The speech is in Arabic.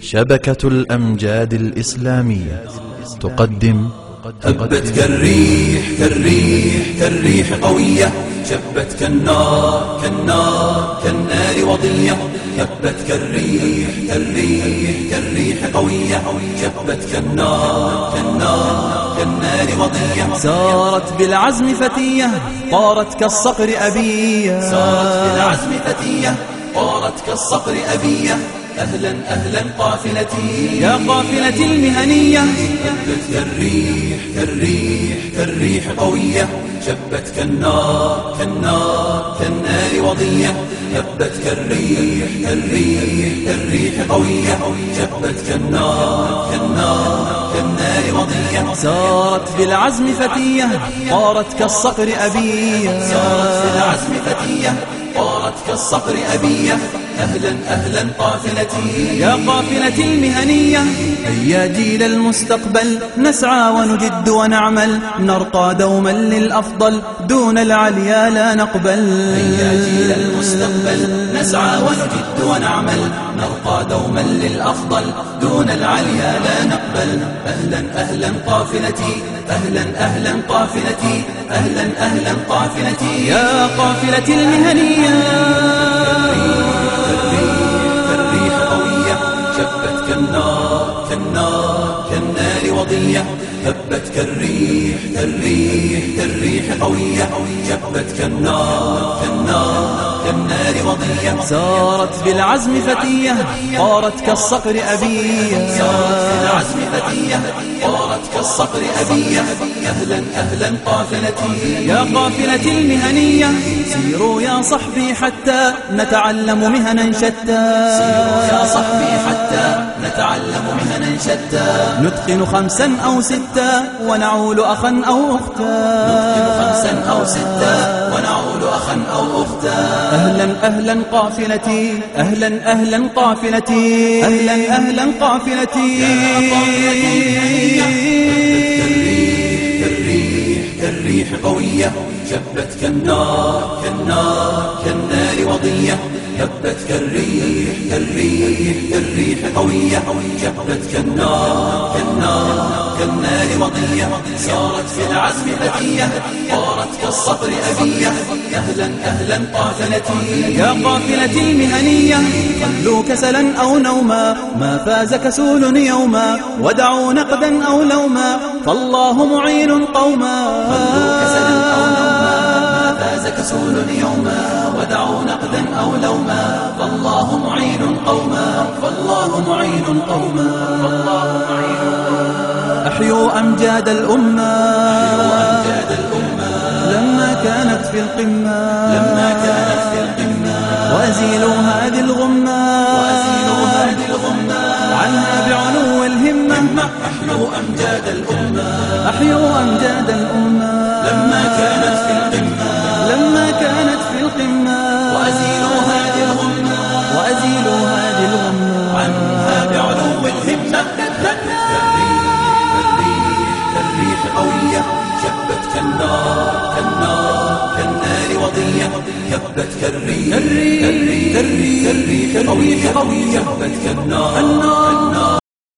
شبكة الأمجاد الإسلامية تقدم هبت كالريح كالريح كالريح قوية. شبت كالنار كالنار كالنار وضية. هبت كالريح كالريح كالريح قوية. شبت كالنار كالنار كالنار وضية. سارت بالعزم فتية طارت كالصقر أبية. سارت بالعزم فتية طارت كالصقر أبية. أهلا أهلا قافلتي. يا قافلة المهنية. هبت كالريح كالريح كالريح قوية. شبت كالنار كالنار كالنار وضية. هبت كالريح كالريح كالريح قوية. شبت كالنار كالنار كالنار وضية سارت بالعزم فتية طارت كالصقر أبية. سارت بالعزم فتية طارت كالصقر أبية. أهلا أهلا قافلتي. يا قافلة المهنية. هيا جيل المستقبل. نسعى ونجد ونعمل. نرقى دوما للأفضل. دون العليا لا نقبل. يا جيل المستقبل. نسعى ونجد ونعمل. نرقى دوما للأفضل. دون العليا لا نقبل. أهلا أهلا قافلتي. أهلا أهلا قافلتي. أهلا أهلا قافلتي. يا قافلة المهنية. شبت كالنار كالنار كالنار وضية. هبت كالريح كالريح كالريح قوية. شبت كالنار كالنار كالنار وضية. سارت بالعزم فتية طارت كالصقر أبية. سارت في العزم فتية طارت كالصقر أبية. أهلا أهلا قافلتي. يا قافلة المهنية سيروا يا صحبي حتى نتعلم مهنا شتى. يا صحبي حتى نتعلم مهنا شتى نتقن خمسا أو ستا ونعول أخا أو أختا خمسا أو ستا ونعود أخا أو أختا أهلا أهلا قافلتي أهلا أهلا قافلتي أهلا أهلا قافلتي كالريح كالريح قوية شبت كالنار كالنار كالنار وضية هبت كالريح كالريح كالريح قوية شبت كالنار كالنار كالنار وضية سارت في العزم فتية طارت كالصقر أبية. أهلا أهلا قافلتي يا قافلة المهنية خلوا كسلا أو نوما. ما فاز كسول يوما ودعوا نقدا أو لوما. فالله معين قوما. كسلا أو نوما. كسول يوما ودعوا نقدا أو لوما. فالله معين قوما. فالله معين قوما. معين أحيوا أمجاد الأمة. أمجاد الأمة. لما كانت في القمة. لما كانت في القمة. وأزيلوا هذه الغمة. وأزيلوا هذه الغمة. عنها بعلو الهمة. أحيوا أمجاد الأمة. أحيوا أمجاد كالريح قوية شبت كالنار كالريح كالريح قوية شبت كالنار